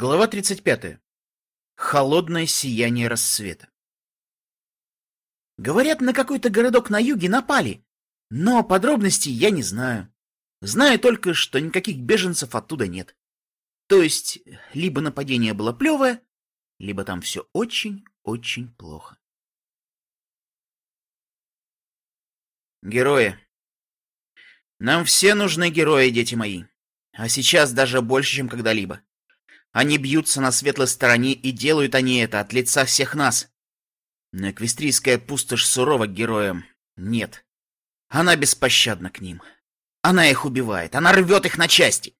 Глава 35. Холодное сияние рассвета. Говорят, на какой-то городок на юге напали, но подробностей я не знаю. Знаю только, что никаких беженцев оттуда нет. То есть, либо нападение было плевое, либо там все очень-очень плохо. Герои. Нам все нужны герои, дети мои. А сейчас даже больше, чем когда-либо. Они бьются на светлой стороне, и делают они это от лица всех нас. Но эквестрийская пустошь сурова к героям нет. Она беспощадна к ним. Она их убивает, она рвет их на части.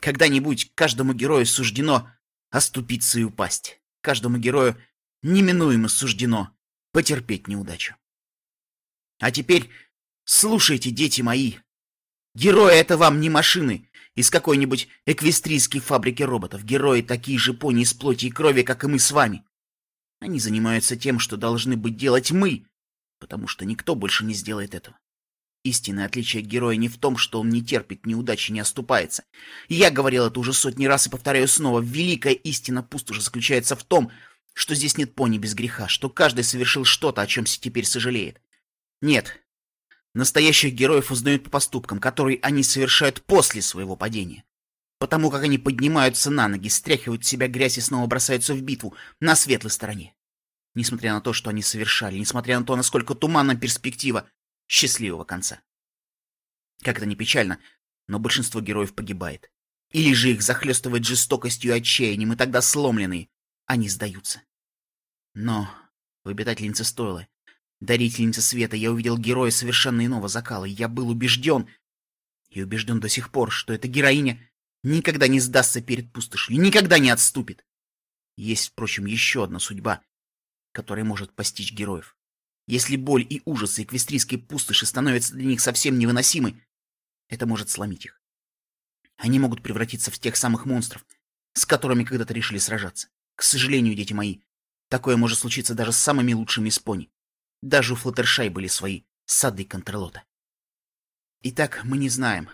Когда-нибудь каждому герою суждено оступиться и упасть. Каждому герою неминуемо суждено потерпеть неудачу. А теперь слушайте, дети мои. Герои — это вам не машины, из какой-нибудь эквестрийской фабрики роботов. Герои такие же пони из плоти и крови, как и мы с вами. Они занимаются тем, что должны быть делать мы, потому что никто больше не сделает этого. Истинное отличие героя не в том, что он не терпит неудачи, не оступается. я говорил это уже сотни раз и повторяю снова. Великая истина пустоши заключается в том, что здесь нет пони без греха, что каждый совершил что-то, о чем теперь сожалеет. Нет, Настоящих героев узнают по поступкам, которые они совершают после своего падения. Потому как они поднимаются на ноги, стряхивают с себя грязь и снова бросаются в битву на светлой стороне. Несмотря на то, что они совершали, несмотря на то, насколько туманна перспектива счастливого конца. Как это ни печально, но большинство героев погибает. Или же их захлестывает жестокостью и отчаянием, и тогда сломленные, они сдаются. Но в обитательнице стойла Дарительница света, я увидел героя совершенно иного закала. Я был убежден, и убежден до сих пор, что эта героиня никогда не сдастся перед пустошью, никогда не отступит. Есть, впрочем, еще одна судьба, которая может постичь героев. Если боль и ужасы эквестрийской пустоши становятся для них совсем невыносимы, это может сломить их. Они могут превратиться в тех самых монстров, с которыми когда-то решили сражаться. К сожалению, дети мои, такое может случиться даже с самыми лучшими из пони. Даже у Флаттершай были свои сады контрлота. Итак, мы не знаем,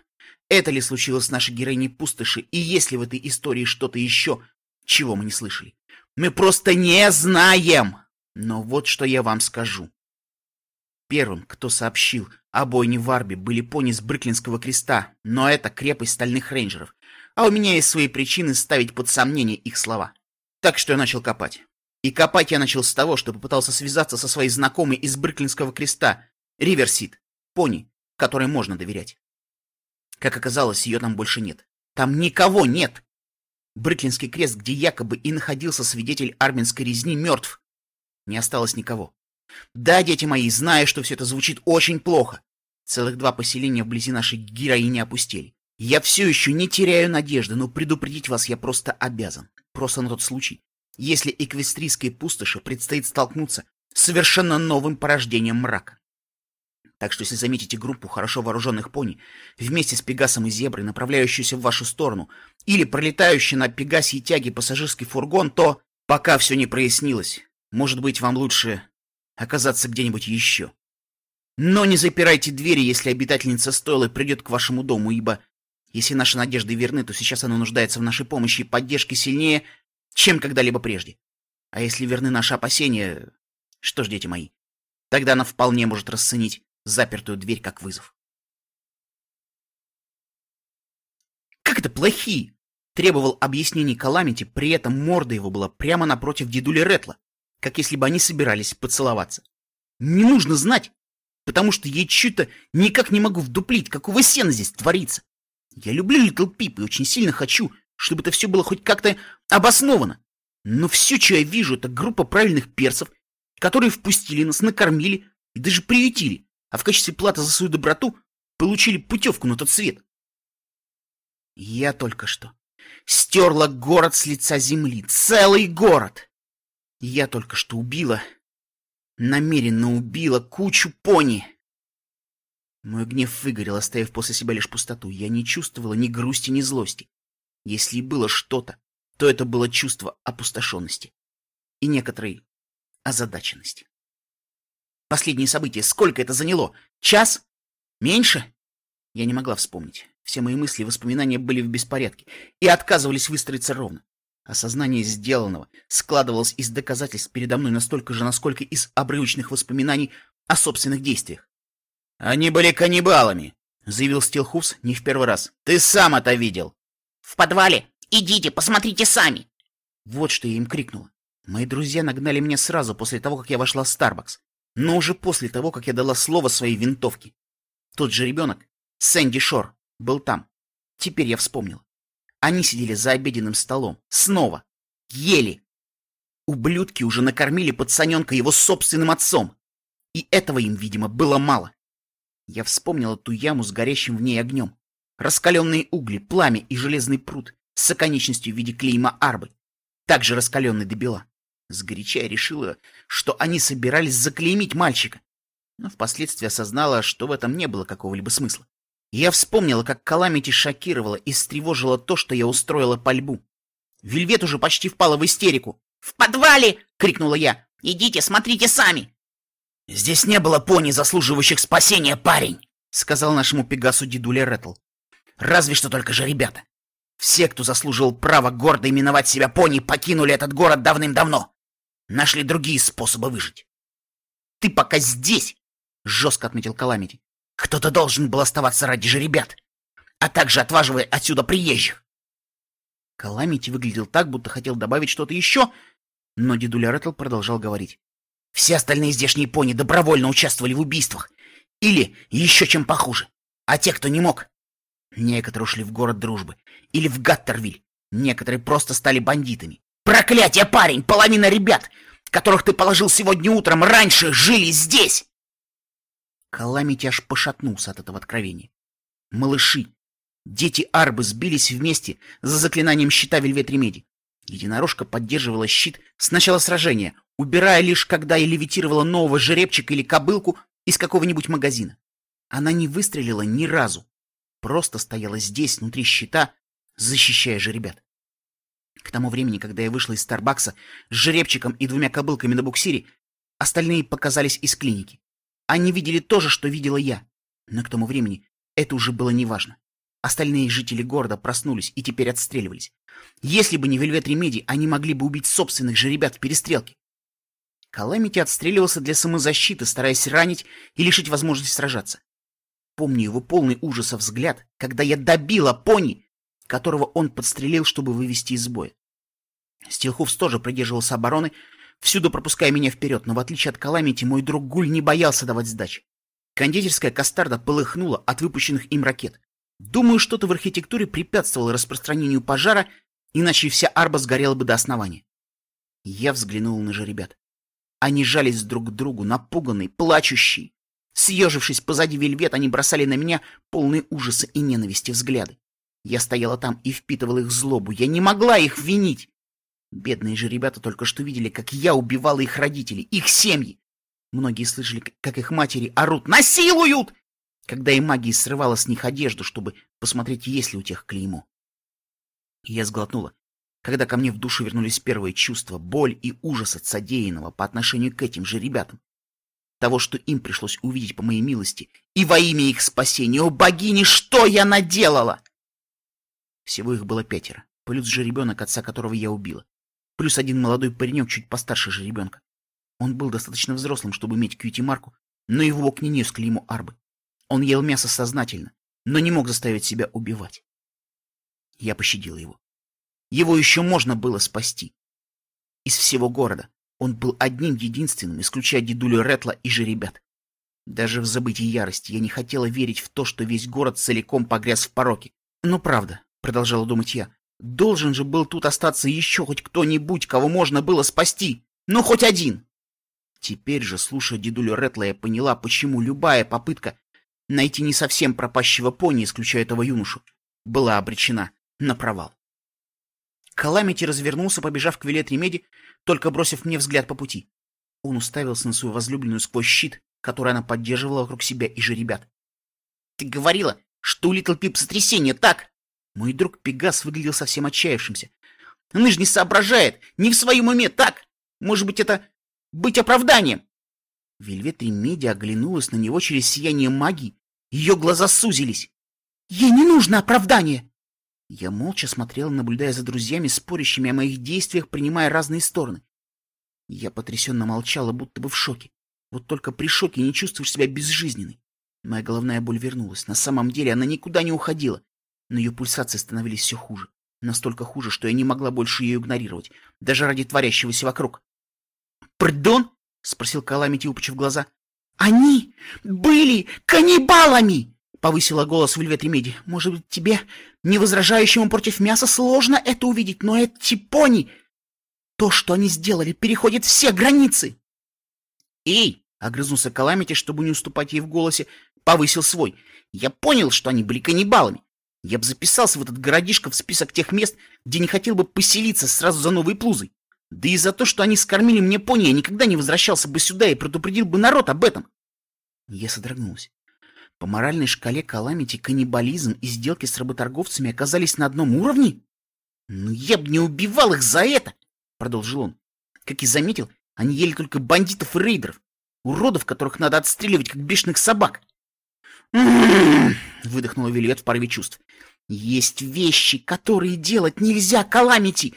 это ли случилось с нашей героиней пустоши, и есть ли в этой истории что-то еще, чего мы не слышали. Мы просто не знаем! Но вот что я вам скажу. Первым, кто сообщил о бойне в Арбе, были пони с Бриклинского креста, но это крепость стальных рейнджеров, а у меня есть свои причины ставить под сомнение их слова. Так что я начал копать. И копать я начал с того, что попытался связаться со своей знакомой из Бриклинского креста, Риверсид, пони, которой можно доверять. Как оказалось, ее там больше нет. Там никого нет! Бриклинский крест, где якобы и находился свидетель армянской резни, мертв. Не осталось никого. Да, дети мои, знаю, что все это звучит очень плохо. Целых два поселения вблизи нашей героини опустели. Я все еще не теряю надежды, но предупредить вас я просто обязан. Просто на тот случай, если эквестрийской пустоши предстоит столкнуться с совершенно новым порождением мрака. Так что если заметите группу хорошо вооруженных пони вместе с Пегасом и Зеброй, направляющуюся в вашу сторону, или пролетающий на Пегасе и тяге пассажирский фургон, то, пока все не прояснилось, может быть, вам лучше оказаться где-нибудь еще. Но не запирайте двери, если обитательница стойла придет к вашему дому, ибо если наши надежды верны, то сейчас она нуждается в нашей помощи и поддержке сильнее, чем когда-либо прежде. А если верны наши опасения, что ж, дети мои, тогда она вполне может расценить запертую дверь как вызов. «Как это плохие?» — требовал объяснений Каламити, при этом морда его была прямо напротив дедули Ретла, как если бы они собирались поцеловаться. «Не нужно знать, потому что я чуть-то никак не могу вдуплить, какого сена здесь творится. Я люблю Литл Пип и очень сильно хочу, чтобы это все было хоть как-то обосновано. Но все, что я вижу, это группа правильных перцев, которые впустили нас, накормили и даже приютили, а в качестве платы за свою доброту получили путевку на тот свет. Я только что стерла город с лица земли, целый город. Я только что убила, намеренно убила кучу пони. Мой гнев выгорел, оставив после себя лишь пустоту. Я не чувствовала ни грусти, ни злости. Если и было что-то, то это было чувство опустошенности и некоторой озадаченности. Последние события, сколько это заняло? Час? Меньше? Я не могла вспомнить. Все мои мысли и воспоминания были в беспорядке и отказывались выстроиться ровно. Осознание сделанного складывалось из доказательств передо мной настолько же, насколько из обрывочных воспоминаний о собственных действиях. «Они были каннибалами», — заявил Стилхуфс не в первый раз. «Ты сам это видел!» «В подвале! Идите, посмотрите сами!» Вот что я им крикнула. Мои друзья нагнали меня сразу после того, как я вошла в Старбакс, но уже после того, как я дала слово своей винтовке. Тот же ребенок, Сэнди Шор, был там. Теперь я вспомнила. Они сидели за обеденным столом. Снова. Ели. Ублюдки уже накормили пацаненка его собственным отцом. И этого им, видимо, было мало. Я вспомнила ту яму с горящим в ней огнем. Раскаленные угли, пламя и железный пруд с оконечностью в виде клейма арбы, также раскаленный до бела. Сгоряча я решила, что они собирались заклеймить мальчика, но впоследствии осознала, что в этом не было какого-либо смысла. Я вспомнила, как Каламити шокировала и встревожила то, что я устроила по льбу. Вельвет уже почти впала в истерику. «В подвале!» — крикнула я. «Идите, смотрите сами!» «Здесь не было пони, заслуживающих спасения, парень!» — сказал нашему Пегасу дедуля Ретл. «Разве что только же ребята. Все, кто заслужил право гордо именовать себя пони, покинули этот город давным-давно. Нашли другие способы выжить». «Ты пока здесь!» — жестко отметил Каламити. «Кто-то должен был оставаться ради же ребят, а также отваживая отсюда приезжих». Каламити выглядел так, будто хотел добавить что-то еще, но дедуля Ретл продолжал говорить. Все остальные здешние пони добровольно участвовали в убийствах. Или еще чем похуже. А те, кто не мог... Некоторые ушли в город дружбы. Или в Гаттервиль. Некоторые просто стали бандитами. Проклятие, парень! Половина ребят, которых ты положил сегодня утром, раньше жили здесь! Каламити аж пошатнулся от этого откровения. Малыши, дети Арбы сбились вместе за заклинанием щита Вельвет Ремеди. Единорожка поддерживала щит с начала сражения, убирая лишь, когда я левитировала нового жеребчика или кобылку из какого-нибудь магазина. Она не выстрелила ни разу, просто стояла здесь, внутри щита, защищая жеребят. К тому времени, когда я вышла из Старбакса с жеребчиком и двумя кобылками на буксире, остальные показались из клиники. Они видели то же, что видела я, но к тому времени это уже было неважно. Остальные жители города проснулись и теперь отстреливались. Если бы не Вельвет Ремеди, они могли бы убить собственных же ребят в перестрелке. Каламити отстреливался для самозащиты, стараясь ранить и лишить возможности сражаться. Помню его полный ужаса взгляд, когда я добила пони, которого он подстрелил, чтобы вывести из боя. Стилхуфс тоже придерживался обороны, всюду пропуская меня вперед, но в отличие от Каламити, мой друг Гуль не боялся давать сдачи. Кондитерская кастарда полыхнула от выпущенных им ракет. Думаю, что-то в архитектуре препятствовало распространению пожара, иначе вся арба сгорела бы до основания. Я взглянул на же ребят. Они жались друг к другу, напуганные, плачущие. Съежившись позади вельвет, они бросали на меня полные ужаса и ненависти взгляды. Я стояла там и впитывала их злобу. Я не могла их винить. Бедные же ребята только что видели, как я убивала их родителей, их семьи. Многие слышали, как их матери орут «Насилуют!», когда и магия срывала с них одежду, чтобы посмотреть, есть ли у тех клеймо. Я сглотнула когда ко мне в душу вернулись первые чувства, боль и ужас от содеянного по отношению к этим же ребятам. Того, что им пришлось увидеть по моей милости, и во имя их спасения, о богини, что я наделала! Всего их было пятеро, плюс же ребенок, отца которого я убила, плюс один молодой паренек чуть постарше же ребенка. Он был достаточно взрослым, чтобы иметь кьюти-марку, но его ок не клейму арбы. Он ел мясо сознательно, но не мог заставить себя убивать. Я пощадила его. Его еще можно было спасти. Из всего города он был одним единственным, исключая дедулю Ретла и же ребят. Даже в забытии ярости я не хотела верить в то, что весь город целиком погряз в пороке. Но правда, продолжала думать я, должен же был тут остаться еще хоть кто-нибудь, кого можно было спасти. Ну, хоть один. Теперь же, слушая дедулю Ретла, я поняла, почему любая попытка найти не совсем пропащего пони, исключая этого юношу, была обречена на провал. Каламити развернулся, побежав к Вельвет Ремеди, только бросив мне взгляд по пути. Он уставился на свою возлюбленную сквозь щит, который она поддерживала вокруг себя и жеребят. — Ты говорила, что у Литл Пип сотрясение, так? Мой друг Пегас выглядел совсем отчаявшимся. — Она же не соображает, не в своем уме, так? Может быть, это быть оправданием? Вельвет Ремеди оглянулась на него через сияние магии. Ее глаза сузились. — Ей не нужно оправдание! Я молча смотрел, наблюдая за друзьями, спорящими о моих действиях, принимая разные стороны. Я потрясенно молчала, будто бы в шоке. Вот только при шоке не чувствуешь себя безжизненной. Моя головная боль вернулась. На самом деле она никуда не уходила. Но ее пульсации становились все хуже. Настолько хуже, что я не могла больше ее игнорировать, даже ради творящегося вокруг. «Пардон?» — спросил Каламити, упучив глаза. «Они были каннибалами!» — повысила голос Вельвет Ремеди. «Может быть, тебе, не возражающему против мяса, сложно это увидеть, но эти пони... То, что они сделали, переходит все границы!» «Эй!» — огрызнулся Каламити, чтобы не уступать ей в голосе, повысил свой. «Я понял, что они были каннибалами. Я бы записался в этот городишко в список тех мест, где не хотел бы поселиться сразу за новой плузой. Да и за то, что они скормили мне пони, я никогда не возвращался бы сюда и предупредил бы народ об этом. Я содрогнулся. По моральной шкале Каламити каннибализм и сделки с работорговцами оказались на одном уровне? Ну я бы не убивал их за это, продолжил он. Как и заметил, они ели только бандитов и рейдеров, уродов, которых надо отстреливать, как бешеных собак. Выдохнула Вильет в порыве чувств. «Есть вещи, которые делать нельзя, Каламити!»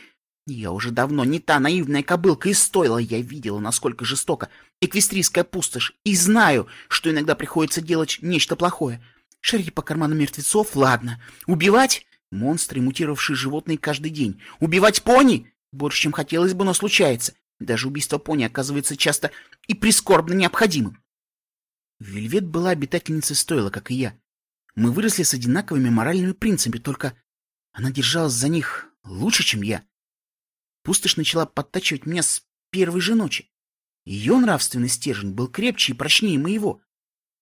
Я уже давно не та наивная кобылка из стойла. Я видела, насколько жестоко эквестрийская пустошь, и знаю, что иногда приходится делать нечто плохое. Шарить по карманам мертвецов, ладно. Убивать? Монстры, мутировавшие животные каждый день. Убивать пони? Больше, чем хотелось бы, но случается. Даже убийство пони оказывается часто и прискорбно необходимым. Вельвет была обитательницей стойла, как и я. Мы выросли с одинаковыми моральными принципами, только она держалась за них лучше, чем я. Пустошь начала подтачивать меня с первой же ночи. Ее нравственный стержень был крепче и прочнее моего,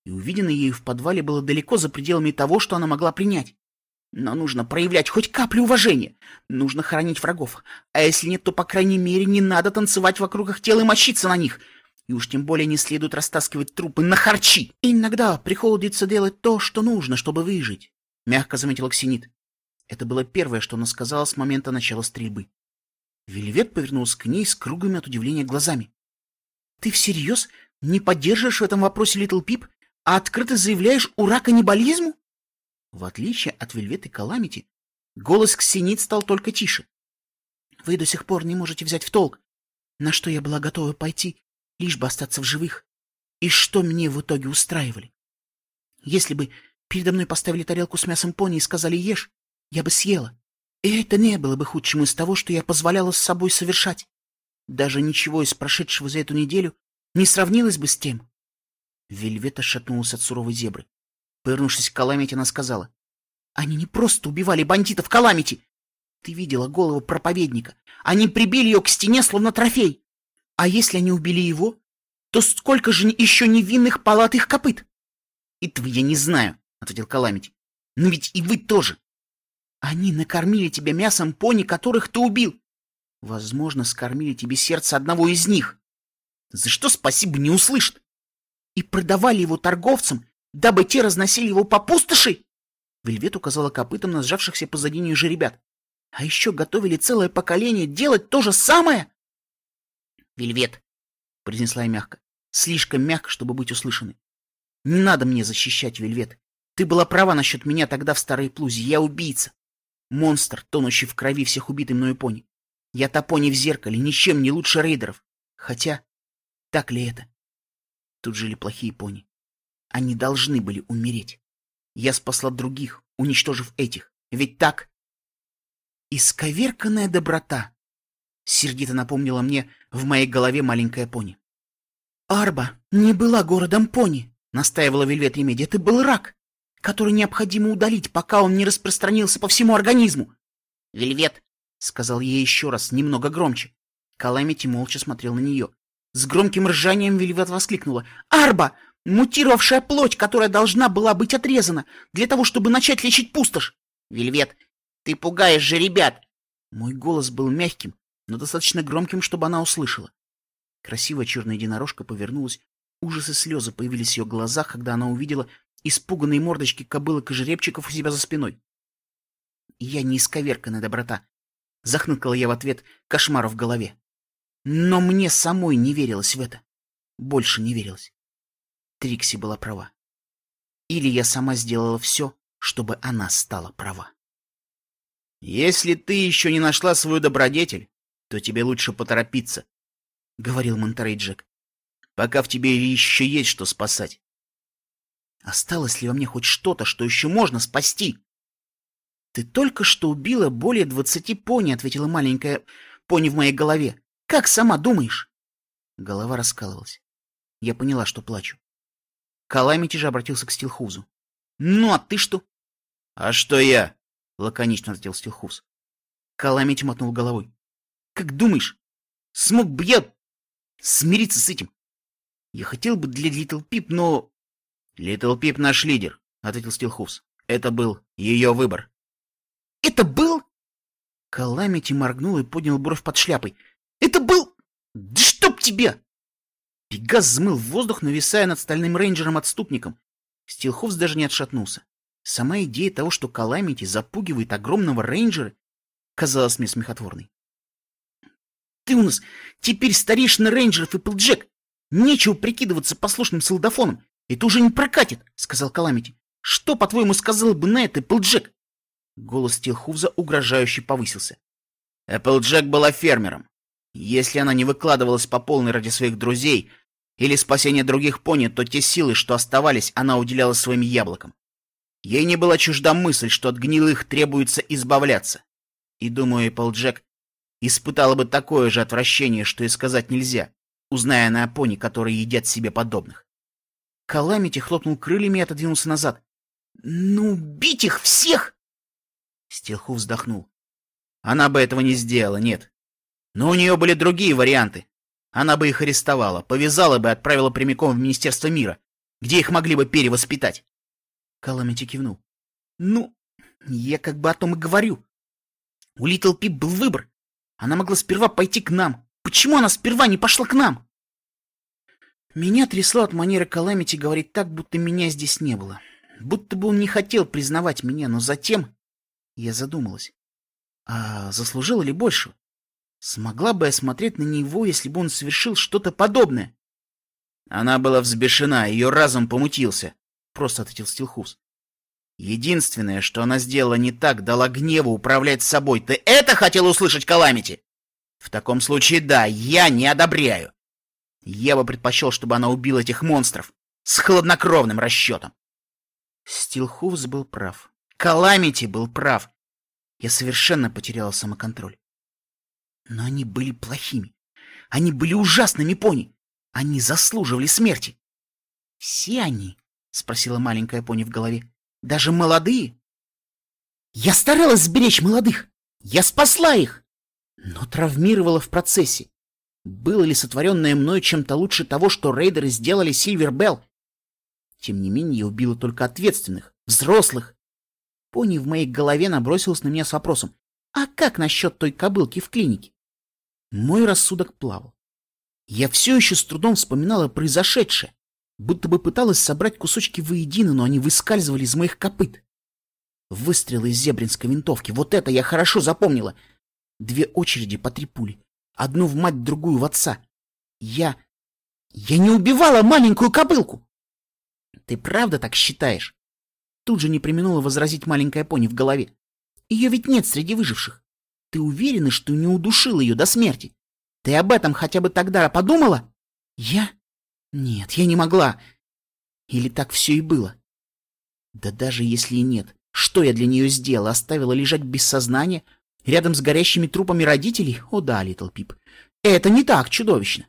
и увиденное ею в подвале было далеко за пределами того, что она могла принять. Но нужно проявлять хоть каплю уважения. Нужно хоронить врагов. А если нет, то, по крайней мере, не надо танцевать вокруг их тел и мочиться на них. И уж тем более не следует растаскивать трупы на харчи. иногда приходится делать то, что нужно, чтобы выжить, — мягко заметил Ксенит. Это было первое, что она сказала с момента начала стрельбы. Вельвет повернулся к ней с круглыми от удивления глазами. — Ты всерьез не поддерживаешь в этом вопросе Литл Пип, а открыто заявляешь «ура каннибализму»? В отличие от Вельвет и Каламити, голос Ксенит стал только тише. — Вы до сих пор не можете взять в толк, на что я была готова пойти, лишь бы остаться в живых, и что мне в итоге устраивали. Если бы передо мной поставили тарелку с мясом пони и сказали «ешь», я бы съела. И это не было бы худшим из того, что я позволяла с собой совершать. Даже ничего из прошедшего за эту неделю не сравнилось бы с тем. Вельвета шатнулась от суровой зебры. Повернувшись к Каламити, она сказала. Они не просто убивали бандитов Каламити. Ты видела голову проповедника. Они прибили ее к стене, словно трофей. А если они убили его, то сколько же еще невинных палатых копыт? — Этого я не знаю, — ответил Каламити. — Но ведь и вы тоже. Они накормили тебя мясом пони, которых ты убил. Возможно, скормили тебе сердце одного из них. За что спасибо не услышит. И продавали его торговцам, дабы те разносили его по пустоши. Вельвет указала копытом на сжавшихся позади нее же ребят. А еще готовили целое поколение делать то же самое. Вельвет, произнесла я мягко, слишком мягко, чтобы быть услышанной. Не надо мне защищать, Вельвет. Ты была права насчет меня тогда в старой плузе. Я убийца. Монстр, тонущий в крови всех убитый мною пони. Я та пони в зеркале, ничем не лучше рейдеров. Хотя, так ли это? Тут жили плохие пони. Они должны были умереть. Я спасла других, уничтожив этих. Ведь так? Исковерканная доброта. Сердито напомнила мне в моей голове маленькая пони. Арба не была городом пони, настаивала Вельвет Ремеди. Это был рак который необходимо удалить, пока он не распространился по всему организму. — Вельвет, — сказал ей еще раз, немного громче. Каламити молча смотрел на нее. С громким ржанием Вельвет воскликнула. — Арба! Мутировавшая плоть, которая должна была быть отрезана, для того, чтобы начать лечить пустошь! — Вельвет, ты пугаешь же ребят! Мой голос был мягким, но достаточно громким, чтобы она услышала. Красивая черная единорожка повернулась. Ужас и слезы появились в ее глазах, когда она увидела испуганные мордочки кобылок и жеребчиков у себя за спиной. Я не исковерканная доброта. Захныкала я в ответ кошмару в голове. Но мне самой не верилось в это. Больше не верилось. Трикси была права. Или я сама сделала все, чтобы она стала права. Если ты еще не нашла свою добродетель, то тебе лучше поторопиться, — говорил Монтерей Джек, — пока в тебе еще есть что спасать. Осталось ли во мне хоть что-то, что еще можно спасти? — Ты только что убила более двадцати пони, — ответила маленькая пони в моей голове. — Как сама думаешь? Голова раскалывалась. Я поняла, что плачу. Каламити же обратился к Стилхузу. — Ну, а ты что? — А что я? — лаконично ответил Стилхуз. Каламити мотнул головой. — Как думаешь, смог бы я смириться с этим? Я хотел бы для Литл Пип, но... — Литл Пип наш лидер, — ответил Стилхувз. Это был ее выбор. — Это был? Каламити моргнул и поднял бровь под шляпой. — Это был... Да чтоб тебя! Пегас взмыл в воздух, нависая над стальным рейнджером-отступником. Стилхувз даже не отшатнулся. Сама идея того, что Каламити запугивает огромного рейнджера, казалась мне смехотворной. «Ты у нас теперь старейшина рейнджеров и Пылджек! Нечего прикидываться послушным солдафоном! Это уже не прокатит!» — сказал Каламити. «Что, по-твоему, сказал бы на это Пылджек?» Голос Стилхувза угрожающе повысился. Эпплджек была фермером. Если она не выкладывалась по полной ради своих друзей, или спасения других пони, то те силы, что оставались, она уделяла своим яблокам. Ей не была чужда мысль, что от гнилых требуется избавляться. И, думаю, Эпплджек испытала бы такое же отвращение, что и сказать нельзя, узная она о пони, которые едят себе подобных. Каламити хлопнул крыльями и отодвинулся назад. «Ну, бить их всех!» Стилху вздохнул. Она бы этого не сделала, нет. Но у нее были другие варианты. Она бы их арестовала, повязала бы и отправила прямиком в Министерство мира, где их могли бы перевоспитать. Каламити кивнул. Ну, я как бы о том и говорю. У Литл Пип был выбор. Она могла сперва пойти к нам. Почему она сперва не пошла к нам? Меня трясло от манеры Каламити говорить так, будто меня здесь не было. Будто бы он не хотел признавать меня, но затем я задумалась. А заслужила ли большего? Смогла бы я смотреть на него, если бы он совершил что-то подобное? Она была взбешена, ее разум помутился, — просто ответил Стилхус. Единственное, что она сделала не так, дала гневу управлять собой. Ты это хотел услышать, Каламити? В таком случае, да, я не одобряю. Я бы предпочел, чтобы она убила этих монстров с хладнокровным расчетом. Стилхус был прав. Каламити был прав. Я совершенно потеряла самоконтроль. Но они были плохими. Они были ужасными пони. Они заслуживали смерти. Все они? Спросила маленькая пони в голове. Даже молодые? Я старалась сберечь молодых. Я спасла их. Но травмировала в процессе. Было ли сотворенное мною чем-то лучше того, что рейдеры сделали Сильвер Белл? Тем не менее, я убила только ответственных, взрослых, Пони в моей голове набросилась на меня с вопросом, а как насчет той кобылки в клинике? Мой рассудок плавал. Я все еще с трудом вспоминала произошедшее, будто бы пыталась собрать кусочки воедино, но они выскальзывали из моих копыт. Выстрелы из зебринской винтовки, вот это я хорошо запомнила. Две очереди по три пули. Одну в мать, другую в отца. Я... Я не убивала маленькую кобылку! Ты правда так считаешь? Тут же не применула возразить маленькая пони в голове. Ее ведь нет среди выживших. Ты уверена, что не удушил ее до смерти? Ты об этом хотя бы тогда подумала? Я? Нет, я не могла. Или так все и было? Да даже если и нет, что я для нее сделала? Оставила лежать без сознания, рядом с горящими трупами родителей? О да, Литл Пип, это не так чудовищно.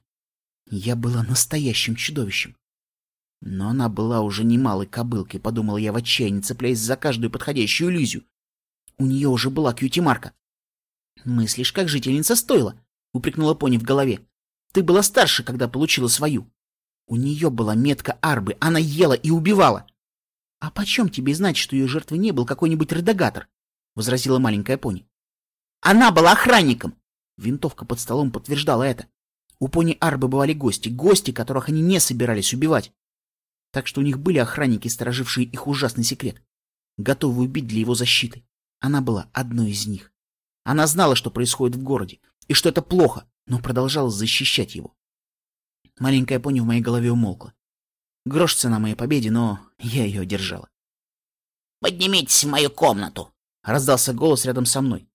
Я была настоящим чудовищем. Но она была уже немалой кобылкой, подумал я в отчаянии, цепляясь за каждую подходящую иллюзию. У нее уже была кьюти-марка. «Мыслишь, как жительница стойла», — упрекнула пони в голове. «Ты была старше, когда получила свою. У нее была метка арбы, она ела и убивала». «А почем тебе знать, что ее жертвой не был какой-нибудь редагатор?» — возразила маленькая пони. «Она была охранником!» Винтовка под столом подтверждала это. У пони Арбы бывали гости, гости, которых они не собирались убивать так что у них были охранники, сторожившие их ужасный секрет, готовые убить для его защиты. Она была одной из них. Она знала, что происходит в городе, и что это плохо, но продолжала защищать его. Маленькая пони в моей голове умолкла. Грош цена моей победе, но я ее одержала. «Поднимитесь в мою комнату», Раздался голос рядом со мной.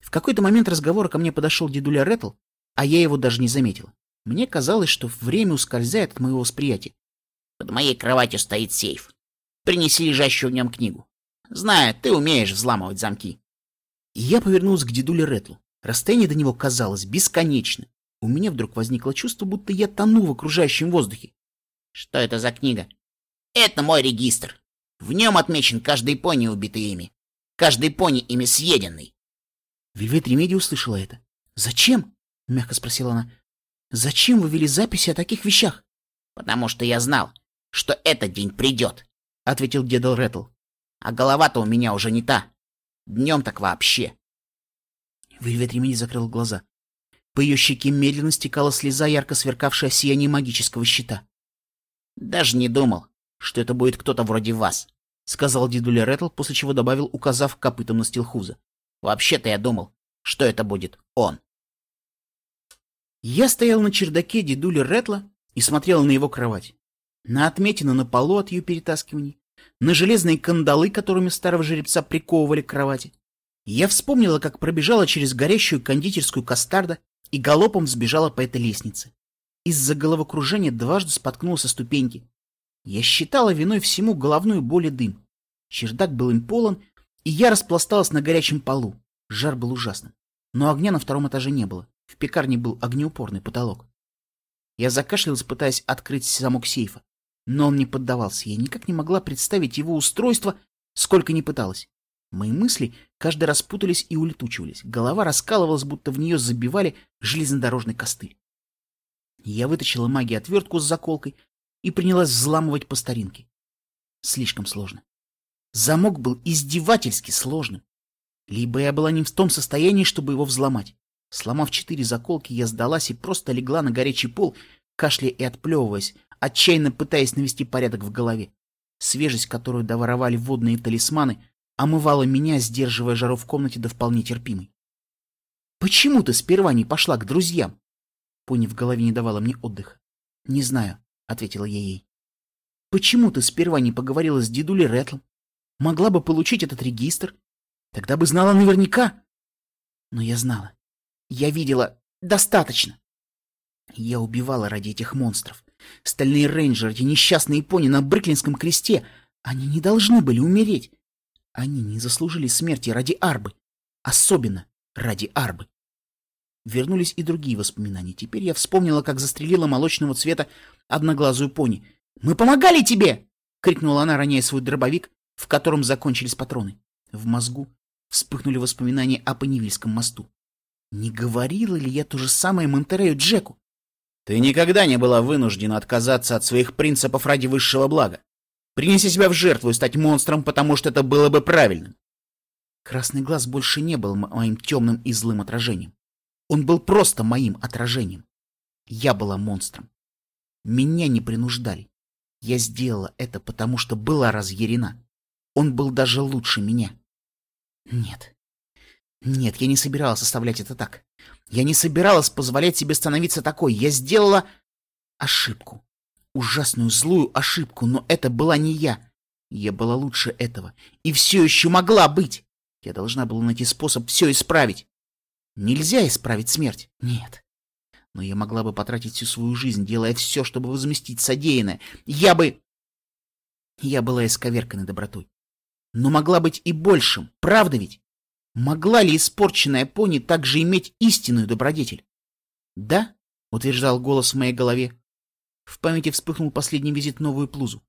В какой-то момент разговора ко мне подошел дедуля Ретл, а я его даже не заметила. Мне казалось, что время ускользает от моего восприятия. Под моей кроватью стоит сейф. Принеси лежащую в нем книгу. Знаю, ты умеешь взламывать замки. И я повернулась к дедуле Ретлу. Расстояние до него казалось бесконечным. У меня вдруг возникло чувство, будто я тону в окружающем воздухе. Что это за книга? Это мой регистр. В нем отмечен каждый пони, убитый ими. Каждый пони ими съеденный. Вельвет Ремеди услышала это. «Зачем?» — мягко спросила она. «Зачем вы вели записи о таких вещах?» «Потому что я знал, что этот день придет», — ответил Дедал Ретл. «А голова-то у меня уже не та. Днем так вообще». Вельвет закрыл глаза. По ее щеке медленно стекала слеза, ярко сверкавшая сияние магического щита. «Даже не думал, что это будет кто-то вроде вас», — сказал дедуля Ретл, после чего добавил, указав копытом на Стилхуза. «Вообще-то я думал, что это будет он». Я стоял на чердаке дедули Ретла и смотрел на его кровать. На отметины на полу от ее перетаскиваний, на железные кандалы, которыми старого жеребца приковывали к кровати. Я вспомнила, как пробежала через горящую кондитерскую кастарда и галопом сбежала по этой лестнице. Из-за головокружения дважды споткнулся ступеньки. Я считала виной всему головную боль и дым. Чердак был им полон, и я распласталась на горячем полу. Жар был ужасным. Но огня на втором этаже не было. В пекарне был огнеупорный потолок. Я закашлялась, пытаясь открыть замок сейфа. Но он не поддавался. Я никак не могла представить его устройство, сколько ни пыталась. Мои мысли каждый раз путались и улетучивались. Голова раскалывалась, будто в нее забивали железнодорожный костыль. Я вытащила магии отвертку с заколкой и принялась взламывать по старинке. Слишком сложно. Замок был издевательски сложным. Либо я была не в том состоянии, чтобы его взломать. Сломав четыре заколки, я сдалась и просто легла на горячий пол, кашляя и отплевываясь, отчаянно пытаясь навести порядок в голове. Свежесть, которую доворовали водные талисманы, омывала меня, сдерживая жару в комнате до вполне терпимой. «Почему ты сперва не пошла к друзьям?» Пони в голове не давала мне отдыха. «Не знаю», — ответила я ей. «Почему ты сперва не поговорила с дедулей Ретлом? Могла бы получить этот регистр. Тогда бы знала наверняка». Но я знала. Я видела достаточно. Я убивала ради этих монстров. Стальные рейнджеры, эти несчастные пони на Бриклинском кресте, они не должны были умереть. Они не заслужили смерти ради Арбы. Особенно ради Арбы. Вернулись и другие воспоминания. Теперь я вспомнила, как застрелила молочного цвета одноглазую пони. «Мы помогали тебе!» — крикнула она, роняя свой дробовик, в котором закончились патроны. В мозгу вспыхнули воспоминания о Панивильском мосту. Не говорила ли я то же самое Монтерею Джеку? Ты никогда не была вынуждена отказаться от своих принципов ради высшего блага. Принеси себя в жертву и стать монстром, потому что это было бы правильным. Красный глаз больше не был моим темным и злым отражением. Он был просто моим отражением. Я была монстром. Меня не принуждали. Я сделала это, потому что была разъярена. Он был даже лучше меня. Нет, нет, я не собиралась оставлять это так. Я не собиралась позволять себе становиться такой. Я сделала ошибку. Ужасную злую ошибку, но это была не я. Я была лучше этого. И все еще могла быть. Я должна была найти способ все исправить. Нельзя исправить смерть. Нет. Но я могла бы потратить всю свою жизнь, делая все, чтобы возместить содеянное. Я бы... Я была исковерканной добротой. Но могла быть и большим, правда ведь? Могла ли испорченная пони также иметь истинную добродетель? Да, утверждал голос в моей голове. В памяти вспыхнул последний визит в новую плузу.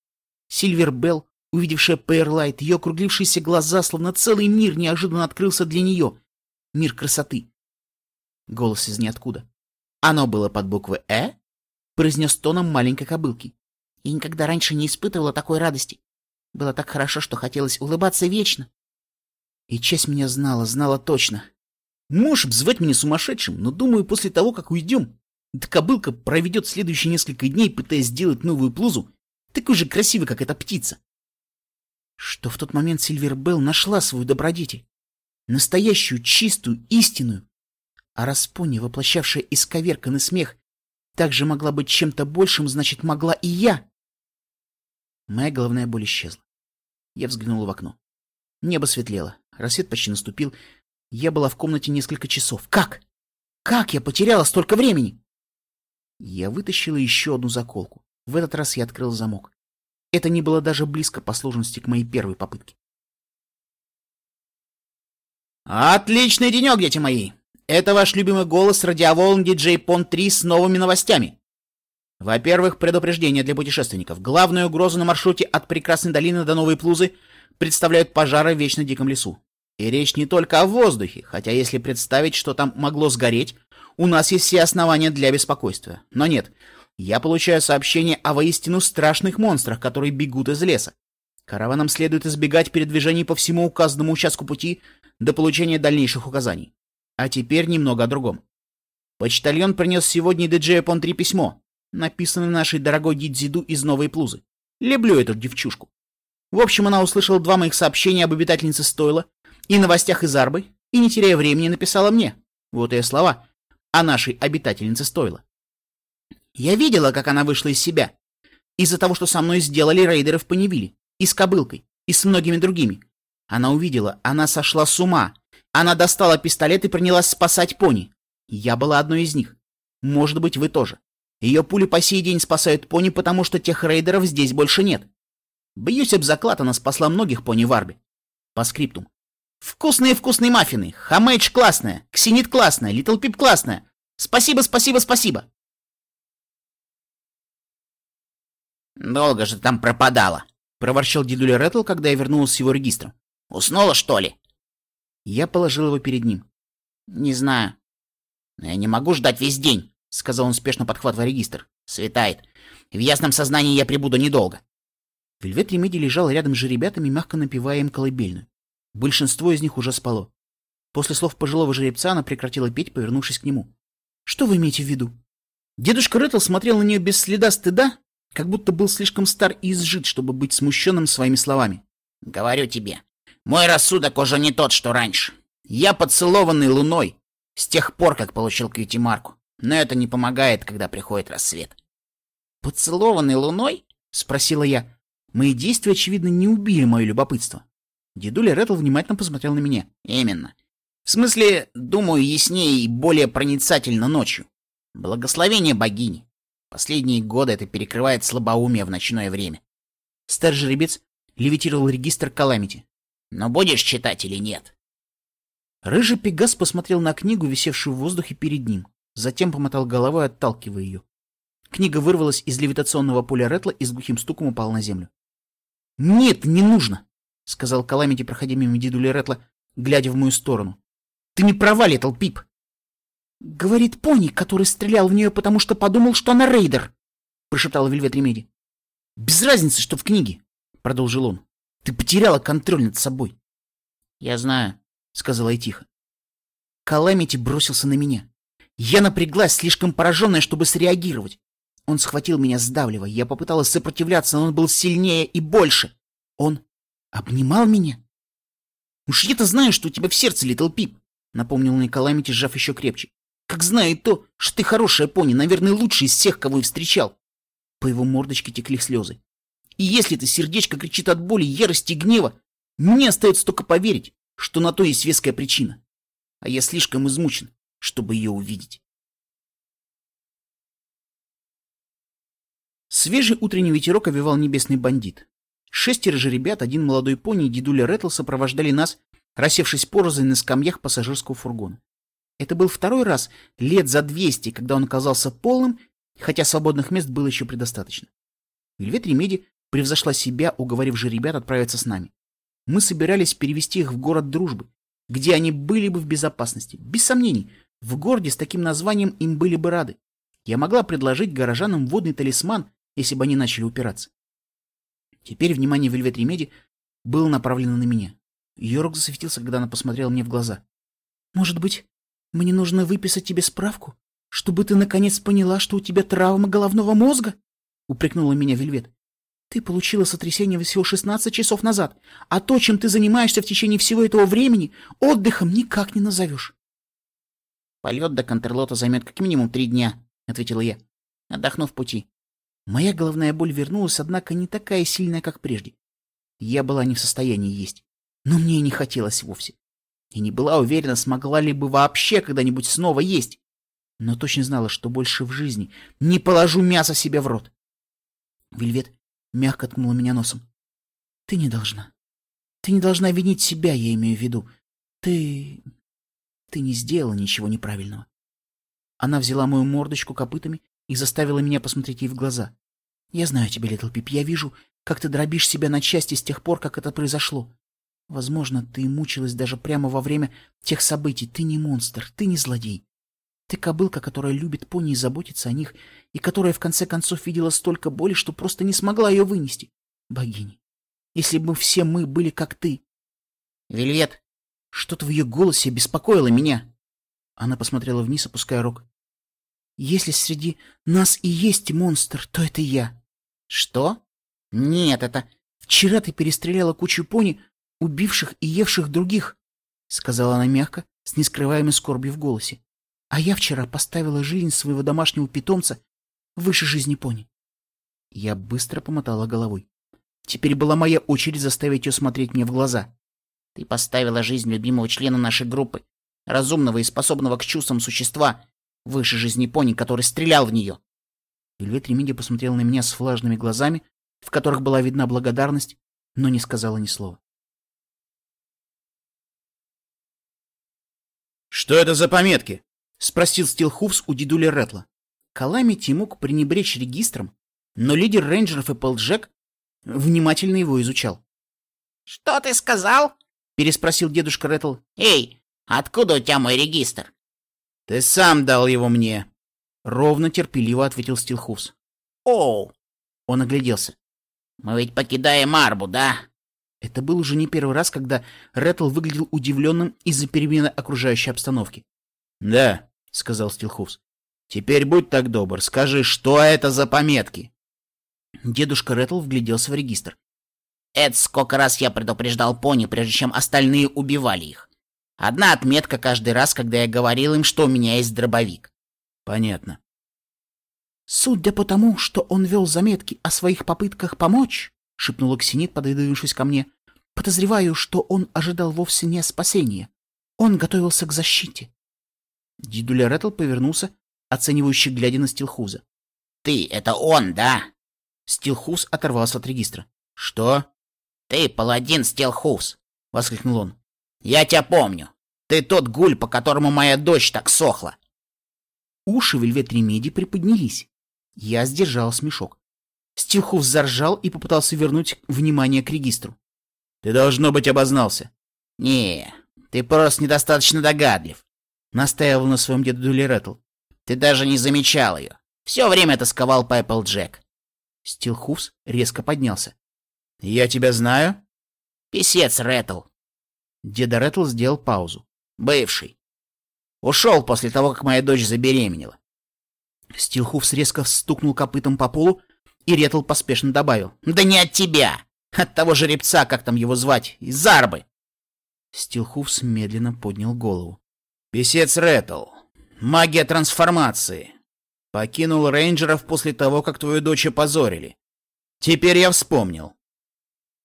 Сильвер Белл, увидевшая Пейрлайт, ее округлившиеся глаза, словно целый мир неожиданно открылся для нее. Мир красоты. Голос из ниоткуда. Оно было под буквой «Э», произнес тоном маленькой кобылки. Я никогда раньше не испытывала такой радости. Было так хорошо, что хотелось улыбаться вечно. И часть меня знала, знала точно. Можешь обзывать меня сумасшедшим, но думаю, после того, как уйдем, эта кобылка проведет следующие несколько дней, пытаясь сделать новую плузу, такой же красивой, как эта птица. Что в тот момент Сильвер Белл нашла свою добродетель. Настоящую, чистую, истинную. А Распони, воплощавшая исковерканный смех, также могла быть чем-то большим, значит, могла и я. Моя головная боль исчезла. Я взглянул в окно. Небо светлело. Рассвет почти наступил. Я была в комнате несколько часов. Как? Как я потеряла столько времени? Я вытащила еще одну заколку. В этот раз я открыл замок. Это не было даже близко по сложности к моей первой попытке. Отличный денек, дети мои! Это ваш любимый голос радиоволн диджей Пон 3 с новыми новостями. Во-первых, предупреждение для путешественников. Главную угрозу на маршруте от Прекрасной долины до Новой Плузы представляют пожары в вечно диком лесу. И речь не только о воздухе, хотя если представить, что там могло сгореть, у нас есть все основания для беспокойства. Но нет, я получаю сообщение о воистину страшных монстрах, которые бегут из леса. Караванам следует избегать передвижений по всему указанному участку пути до получения дальнейших указаний. А теперь немного о другом. Почтальон принес сегодня диджея Пон 3 письмо, написанное нашей дорогой Дидзиду из Новой Плузы. Люблю эту девчушку. В общем, она услышала два моих сообщения об обитательнице Стойла и новостях из Арбы, и, не теряя времени, написала мне. Вот ее слова о нашей обитательнице Стойла. Я видела, как она вышла из себя. Из-за того, что со мной сделали рейдеры в Паневиле. И с Кобылкой. И с многими другими. Она увидела, она сошла с ума. Она достала пистолет и принялась спасать пони. Я была одной из них. Может быть, вы тоже. Ее пули по сей день спасают пони, потому что тех рейдеров здесь больше нет. Бьюсь об заклад, она спасла многих пони в Арбе. По скриптум. Вкусные-вкусные маффины. Хамэдж классная. Ксенит классная. Литл Пип классная. Спасибо, спасибо, спасибо. «Долго же там пропадала», — проворчал дедуля Рэттл, когда я вернулся с его регистром. «Уснула, что ли?» Я положил его перед ним. «Не знаю». «Но я не могу ждать весь день», — сказал он, спешно подхватывая регистр. «Светает. В ясном сознании я прибуду недолго». Вельвет Ремеди лежал рядом с жеребятами, мягко напевая им колыбельную. Большинство из них уже спало. После слов пожилого жеребца она прекратила петь, повернувшись к нему. «Что вы имеете в виду?» Дедушка Рэттл смотрел на нее без следа стыда, как будто был слишком стар и изжит, чтобы быть смущенным своими словами. «Говорю тебе, мой рассудок уже не тот, что раньше. Я поцелованный луной с тех пор, как получил Кьюти-марку. Но это не помогает, когда приходит рассвет». «Поцелованный луной?» — спросила я. Мои действия, очевидно, не убили мое любопытство. Дедуля Рэттл внимательно посмотрел на меня. «Именно. В смысле, думаю, яснее и более проницательно ночью. Благословение богини. Последние годы это перекрывает слабоумие в ночное время. Старый жеребец левитировал регистр Каламити. Но будешь читать или нет? Рыжий Пегас посмотрел на книгу, висевшую в воздухе перед ним. Затем помотал головой, отталкивая ее. Книга вырвалась из левитационного поля Ретла и с глухим стуком упала на землю. «Нет, не нужно!» — сказал Каламити, проходя мимо дедули Рэттла, глядя в мою сторону. «Ты не права, Литл Пип!» «Говорит пони, который стрелял в нее, потому что подумал, что она рейдер», — прошептала Вельвет Ремеди. «Без разницы, что в книге», — продолжил он. «Ты потеряла контроль над собой». «Я знаю», — сказала я тихо. Каламити бросился на меня. Я напряглась, слишком пораженная, чтобы среагировать. Он схватил меня, сдавливая. Я попыталась сопротивляться, но он был сильнее и больше. Он обнимал меня. «Уж я-то знаю, что у тебя в сердце, Литл Пип», — напомнил мне Каламити, сжав еще крепче. Как знаю и то, что ты хорошая пони, наверное, лучший из всех, кого я встречал. По его мордочке текли слезы. И если это сердечко кричит от боли, ярости и гнева, мне остается только поверить, что на то есть веская причина. А я слишком измучен, чтобы ее увидеть. Свежий утренний ветерок овивал небесный бандит. Шестеро же ребят, один молодой пони и дедуля Ретл сопровождали нас, рассевшись порознь на скамьях пассажирского фургона. Это был второй раз лет за двести, когда он оказался полным, хотя свободных мест было еще предостаточно. Вельвет Ремеди превзошла себя, уговорив же ребят отправиться с нами. Мы собирались перевести их в город дружбы, где они были бы в безопасности. Без сомнений, в городе с таким названием им были бы рады. Я могла предложить горожанам водный талисман, если бы они начали упираться. Теперь внимание Вельвет Ремеди было направлено на меня. Йорк засветился, когда она посмотрела мне в глаза. «Может быть, мне нужно выписать тебе справку, чтобы ты наконец поняла, что у тебя травма головного мозга? Упрекнула меня Вельвет. Ты получила сотрясение всего 16 часов назад, а то, чем ты занимаешься в течение всего этого времени, отдыхом никак не назовешь. Полет до Контерлота займет как минимум три дня, ответила я, отдохнув пути. Моя головная боль вернулась, однако не такая сильная, как прежде. Я была не в состоянии есть. но мне и не хотелось вовсе. И не была уверена, смогла ли бы вообще когда-нибудь снова есть. Но точно знала, что больше в жизни не положу мясо себе в рот. Вельвет мягко ткнула меня носом. Ты не должна. Ты не должна винить себя, я имею в виду. Ты... ты не сделала ничего неправильного. Она взяла мою мордочку копытами и заставила меня посмотреть ей в глаза. Я знаю тебя, Литл Пип, я вижу, как ты дробишь себя на части с тех пор, как это произошло. Возможно, ты мучилась даже прямо во время тех событий. Ты не монстр, ты не злодей. Ты кобылка, которая любит пони и заботится о них, и которая в конце концов видела столько боли, что просто не смогла ее вынести. Богини, если бы все мы были как ты. Вильет, что-то в ее голосе беспокоило меня. Она посмотрела вниз, опуская рог. Если среди нас и есть монстр, то это я. Что? Нет, это... Вчера ты перестреляла кучу пони, убивших и евших других, — сказала она мягко, с нескрываемой скорбью в голосе. А я вчера поставила жизнь своего домашнего питомца выше жизни пони. Я быстро помотала головой. Теперь была моя очередь заставить ее смотреть мне в глаза. Ты поставила жизнь любимого члена нашей группы, разумного и способного к чувствам существа, выше жизни пони, который стрелял в нее. Вельвет Ремиди посмотрела на меня с влажными глазами, в которых была видна благодарность, но не сказала ни слова. «Что это за пометки?» — спросил Стилхуфс у дедули Ретла. Каламити мог пренебречь регистром, но лидер рейнджеров и Джек внимательно его изучал. «Что ты сказал?» — переспросил дедушка Ретл. «Эй, откуда у тебя мой регистр?» «Ты сам дал его мне», — ровно терпеливо ответил Стилхуфс. «Оу!» — он огляделся. «Мы ведь покидаем Арбу, да?» Это был уже не первый раз, когда Ретл выглядел удивленным из-за перемены окружающей обстановки. «Да», — сказал Стилхуфс. «Теперь будь так добр, скажи, что это за пометки?» Дедушка Ретл вгляделся в регистр. «Это сколько раз я предупреждал пони, прежде чем остальные убивали их. Одна отметка каждый раз, когда я говорил им, что у меня есть дробовик». «Понятно». «Судя по тому, что он вел заметки о своих попытках помочь», — шепнул Ксенит, подвидывавшись ко мне, — «подозреваю, что он ожидал вовсе не спасения. Он готовился к защите». Дидуля Ретл повернулся, оценивающе глядя на Стилхуза. «Ты — это он, да?» Стилхуз оторвался от регистра. «Что?» «Ты паладин Стилхуз!» — воскликнул он. «Я тебя помню. Ты тот гуль, по которому моя дочь так сохла!» Уши Вельвет Ремеди приподнялись. Я сдержал смешок. Стилхуз заржал и попытался вернуть внимание к регистру. «Ты, должно быть, обознался». «Не, ты просто недостаточно догадлив настаивал на своем деду Ретл. Ты даже не замечал ее. Все время тосковал по Джек. Стилхуфс резко поднялся. Я тебя знаю? Песец Ретл. Деда Ретл сделал паузу. Бывший. Ушел после того, как моя дочь забеременела. Стилхуфс резко стукнул копытом по полу, и Ретл поспешно добавил. Да не от тебя! От того жеребца, как там его звать, из Зарбы. Стилхуфс медленно поднял голову. Песец Ретл. Магия трансформации. Покинул рейнджеров после того, как твою дочь опозорили. Теперь я вспомнил.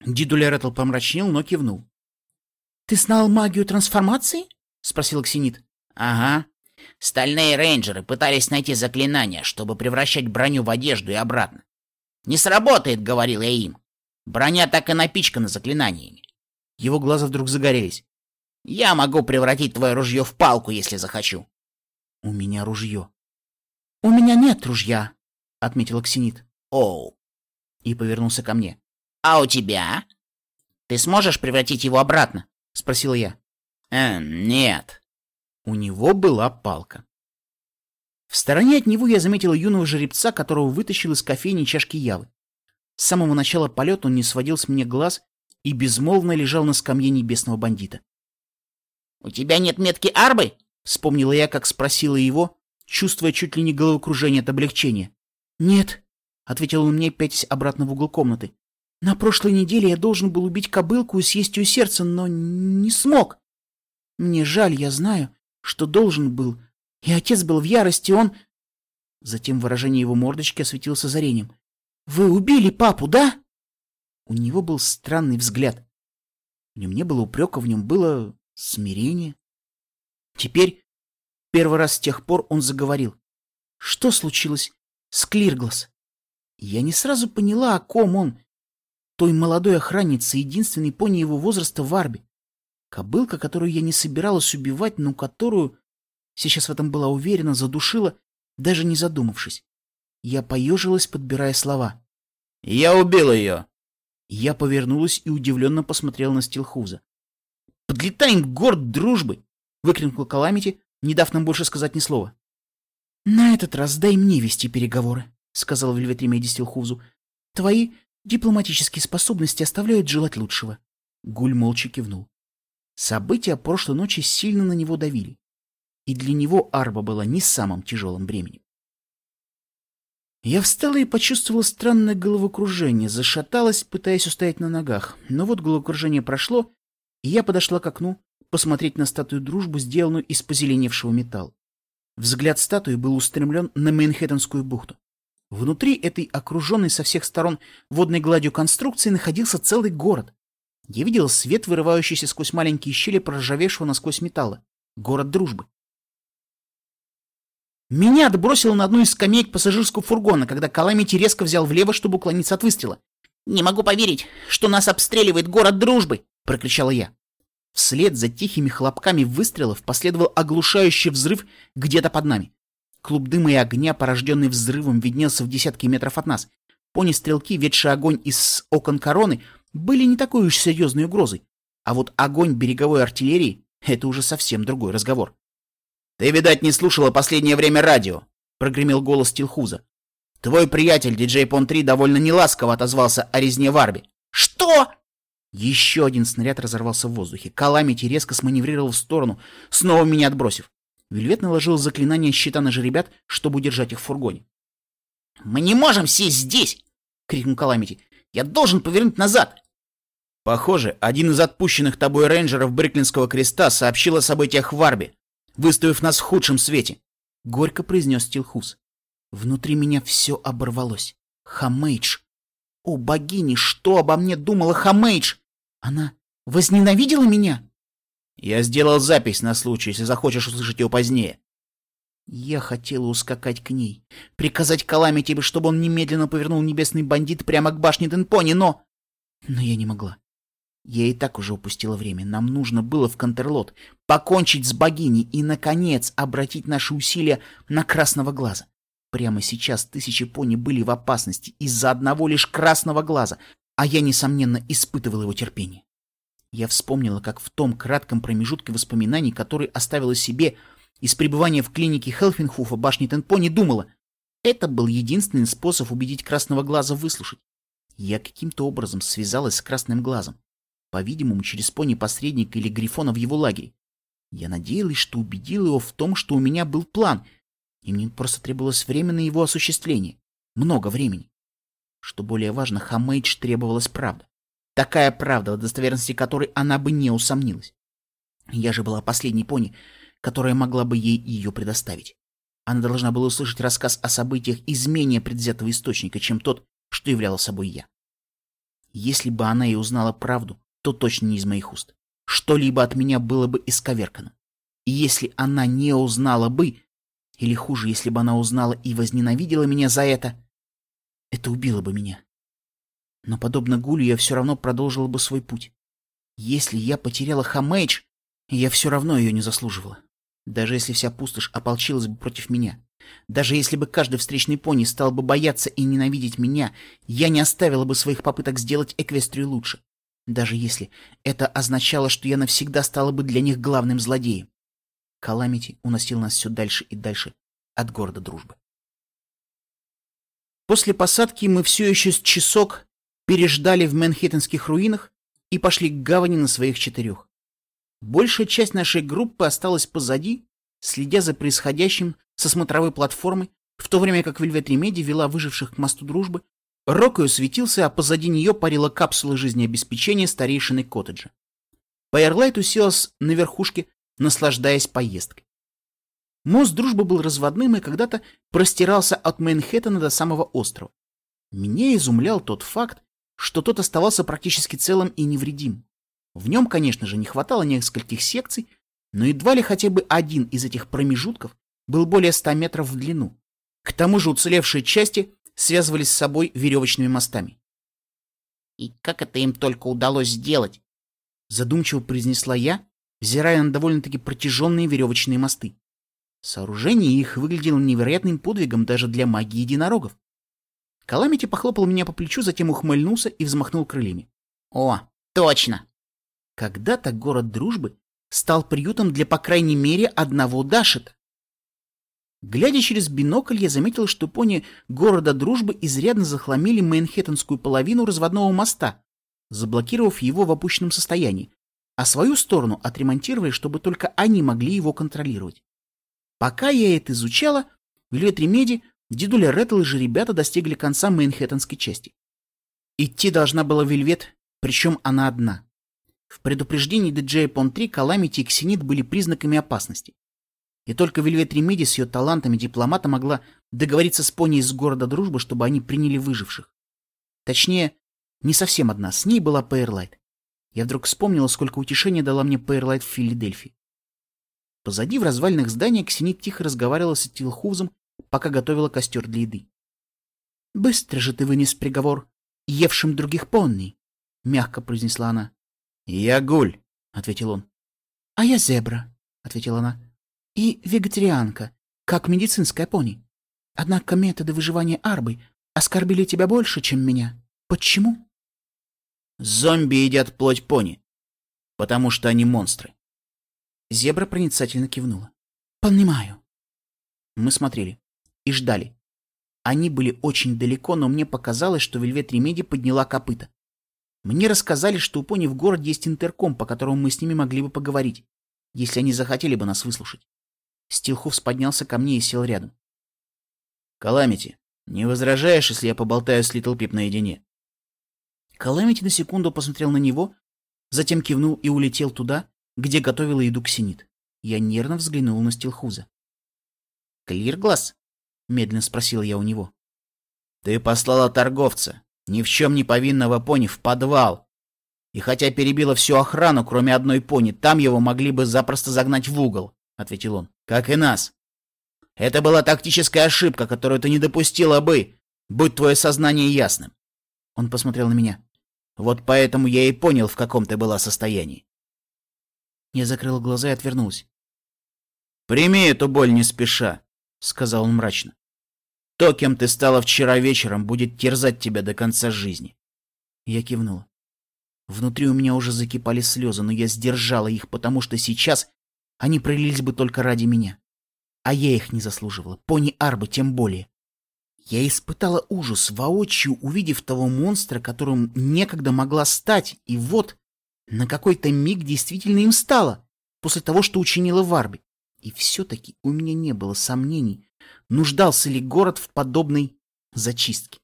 Дидуля Ретл помрачнел, но кивнул. — Ты знал магию трансформации? — спросил Ксенит. — Ага. Стальные рейнджеры пытались найти заклинание, чтобы превращать броню в одежду и обратно. «Не сработает», — говорил я им. «Броня так и напичкана заклинаниями». Его глаза вдруг загорелись. Я могу превратить твое ружье в палку, если захочу. — У меня ружье. — У меня нет ружья, — отметил Ксенит. — Оу. И повернулся ко мне. — А у тебя? Ты сможешь превратить его обратно? — спросил я. — Эм, нет. У него была палка. В стороне от него я заметил юного жеребца, которого вытащил из кофейни чашки явы. С самого начала полета он не сводил с меня глаз и безмолвно лежал на скамье небесного бандита. «У тебя нет метки арбы?» — вспомнила я, как спросила его, чувствуя чуть ли не головокружение от облегчения. «Нет», — ответил он мне, пятясь обратно в угол комнаты. «На прошлой неделе я должен был убить кобылку и съесть ее сердце, но не смог. Мне жаль, я знаю, что должен был. И отец был в ярости, он...» Затем выражение его мордочки осветилось озарением. «Вы убили папу, да?» У него был странный взгляд. В нем не было упрека, в нем было смирение. Теперь, первый раз с тех пор, он заговорил. Что случилось с Клирглас? Я не сразу поняла, о ком он. Той молодой охраннице, единственной пони его возраста в Арбе. Кобылка, которую я не собиралась убивать, но которую, сейчас в этом была уверена, задушила, даже не задумавшись. Я поежилась, подбирая слова. «Я убил ее!» Я повернулась и удивленно посмотрела на Стилхуза. «Подлетаем горд дружбы!» — выкрикнул Каламити, не дав нам больше сказать ни слова. «На этот раз дай мне вести переговоры», — сказал Вельвет Ремеди Стилхузу. «Твои дипломатические способности оставляют желать лучшего». Гуль молча кивнул. События прошлой ночи сильно на него давили. И для него Арба была не самым тяжелым бременем. Я встала и почувствовала странное головокружение, зашаталась, пытаясь устоять на ногах. Но вот головокружение прошло, и я подошла к окну посмотреть на статую дружбы, сделанную из позеленевшего металла. Взгляд статуи был устремлен на Манхэттенскую бухту. Внутри этой окруженной со всех сторон водной гладью конструкции находился целый город. Я видел свет, вырывающийся сквозь маленькие щели проржавевшего насквозь металла. Город дружбы. Меня отбросило на одну из скамеек пассажирского фургона, когда Каламити резко взял влево, чтобы уклониться от выстрела. «Не могу поверить, что нас обстреливает город дружбы!» — прокричала я. Вслед за тихими хлопками выстрелов последовал оглушающий взрыв где-то под нами. Клуб дыма и огня, порожденный взрывом, виднелся в десятки метров от нас. Пони-стрелки, ведшие огонь из окон короны, были не такой уж серьезной угрозой. А вот огонь береговой артиллерии — это уже совсем другой разговор. «Ты, видать, не слушала последнее время радио», — прогремел голос Тилхуза. «Твой приятель, диджей Пон-3, довольно неласково отозвался о резне Варби». «Что?» Еще один снаряд разорвался в воздухе. Каламити резко сманеврировал в сторону, снова меня отбросив. Вельвет наложил заклинание щита на жеребят, чтобы удержать их в фургоне. «Мы не можем сесть здесь!» — крикнул Каламити. «Я должен повернуть назад!» Похоже, один из отпущенных тобой рейнджеров Бриклинского креста сообщил о событиях в Варбе выставив нас в худшем свете, — горько произнес Стилхус. Внутри меня все оборвалось. Хамейдж! О, богини, что обо мне думала Хамейдж? Она возненавидела меня? Я сделал запись на случай, если захочешь услышать ее позднее. Я хотела ускакать к ней, приказать Каламити, чтобы он немедленно повернул небесный бандит прямо к башне Денпони, но... Но я не могла. Я и так уже упустила время. Нам нужно было в Контерлот покончить с богиней и, наконец, обратить наши усилия на красного глаза. Прямо сейчас тысячи пони были в опасности из-за одного лишь красного глаза, а я, несомненно, испытывал его терпение. Я вспомнила, как в том кратком промежутке воспоминаний, который оставила себе из пребывания в клинике Хелфинхуфа башни Тенпони, думала, это был единственный способ убедить красного глаза выслушать. Я каким-то образом связалась с красным глазом по-видимому, через пони-посредника или Грифона в его лагере. Я надеялась, что убедил его в том, что у меня был план, и мне просто требовалось время на его осуществление. Много времени. Что более важно, Хамейдж требовалась правда. Такая правда, в достоверности которой она бы не усомнилась. Я же была последней пони, которая могла бы ей ее предоставить. Она должна была услышать рассказ о событиях из менее предвзятого источника, чем тот, что являла собой я. Если бы она и узнала правду, то точно не из моих уст. Что-либо от меня было бы исковеркано. И если она не узнала бы, или хуже, если бы она узнала и возненавидела меня за это, это убило бы меня. Но, подобно Гулю, я все равно продолжила бы свой путь. Если я потеряла Хамейдж, я все равно ее не заслуживала. Даже если вся пустошь ополчилась бы против меня. Даже если бы каждый встречный пони стал бы бояться и ненавидеть меня, я не оставила бы своих попыток сделать Эквестрию лучше даже если это означало, что я навсегда стала бы для них главным злодеем. Каламити уносил нас все дальше и дальше от города дружбы. После посадки мы все еще с часок переждали в Манхэттенских руинах и пошли к гавани на своих четырех. Большая часть нашей группы осталась позади, следя за происходящим со смотровой платформы, в то время как Вельвет Ремеди вела выживших к мосту дружбы Рокою светился, а позади нее парила капсула жизнеобеспечения старейшины коттеджа. Пайерлайт уселась на верхушке, наслаждаясь поездкой. Мост дружбы был разводным и когда-то простирался от Манхэттена до самого острова. Меня изумлял тот факт, что тот оставался практически целым и невредим. В нем, конечно же, не хватало нескольких секций, но едва ли хотя бы один из этих промежутков был более 100 метров в длину. К тому же уцелевшие части связывались с собой веревочными мостами. «И как это им только удалось сделать?» Задумчиво произнесла я, взирая на довольно-таки протяженные веревочные мосты. Сооружение их выглядело невероятным подвигом даже для магии единорогов. Каламити похлопал меня по плечу, затем ухмыльнулся и взмахнул крыльями. «О, точно!» Когда-то город дружбы стал приютом для, по крайней мере, одного Дашита. Глядя через бинокль, я заметил, что пони города дружбы изрядно захламили Манхэттенскую половину разводного моста, заблокировав его в опущенном состоянии, а свою сторону отремонтировали, чтобы только они могли его контролировать. Пока я это изучала, Вельвет Ремеди, дедуля Рэттл и жеребята достигли конца Манхэттенской части. Идти должна была Вельвет, причем она одна. В предупреждении диджея Пон-3 Каламити и Ксенит были признаками опасности. И только Вельвет Ремеди с ее талантами дипломата могла договориться с пони из города Дружбы, чтобы они приняли выживших. Точнее, не совсем одна, с ней была Пейрлайт. Я вдруг вспомнила, сколько утешения дала мне Пейрлайт в Филадельфии. Позади в развалинах здания Ксенит тихо разговаривала с Тилхузом, пока готовила костер для еды. — Быстро же ты вынес приговор, евшим других понни, — мягко произнесла она. — Я гуль, — ответил он. — А я зебра, — ответила она и вегетарианка, как медицинская пони. Однако методы выживания Арбы оскорбили тебя больше, чем меня. Почему? Зомби едят плоть пони, потому что они монстры. Зебра проницательно кивнула. Понимаю. Мы смотрели и ждали. Они были очень далеко, но мне показалось, что Вельвет Ремеди подняла копыта. Мне рассказали, что у пони в городе есть интерком, по которому мы с ними могли бы поговорить, если они захотели бы нас выслушать. Стилхуфс поднялся ко мне и сел рядом. «Каламити, не возражаешь, если я поболтаю с Литл Пип наедине?» Каламити на секунду посмотрел на него, затем кивнул и улетел туда, где готовила еду Ксенит. Я нервно взглянул на Стилхуза. «Клирглаз?» — медленно спросил я у него. «Ты послала торговца, ни в чем не повинного пони, в подвал. И хотя перебила всю охрану, кроме одной пони, там его могли бы запросто загнать в угол ответил он. Как и нас. Это была тактическая ошибка, которую ты не допустила бы, будь твое сознание ясным. Он посмотрел на меня. Вот поэтому я и понял, в каком ты была состоянии. Я закрыл глаза и отвернулся. «Прими эту боль не спеша», — сказал он мрачно. «То, кем ты стала вчера вечером, будет терзать тебя до конца жизни». Я кивнула. Внутри у меня уже закипали слезы, но я сдержала их, потому что сейчас они пролились бы только ради меня. А я их не заслуживала, пони Арбы тем более. Я испытала ужас, воочию увидев того монстра, которым некогда могла стать, и вот на какой-то миг действительно им стала, после того, что учинила в Арбе. И все-таки у меня не было сомнений, нуждался ли город в подобной зачистке.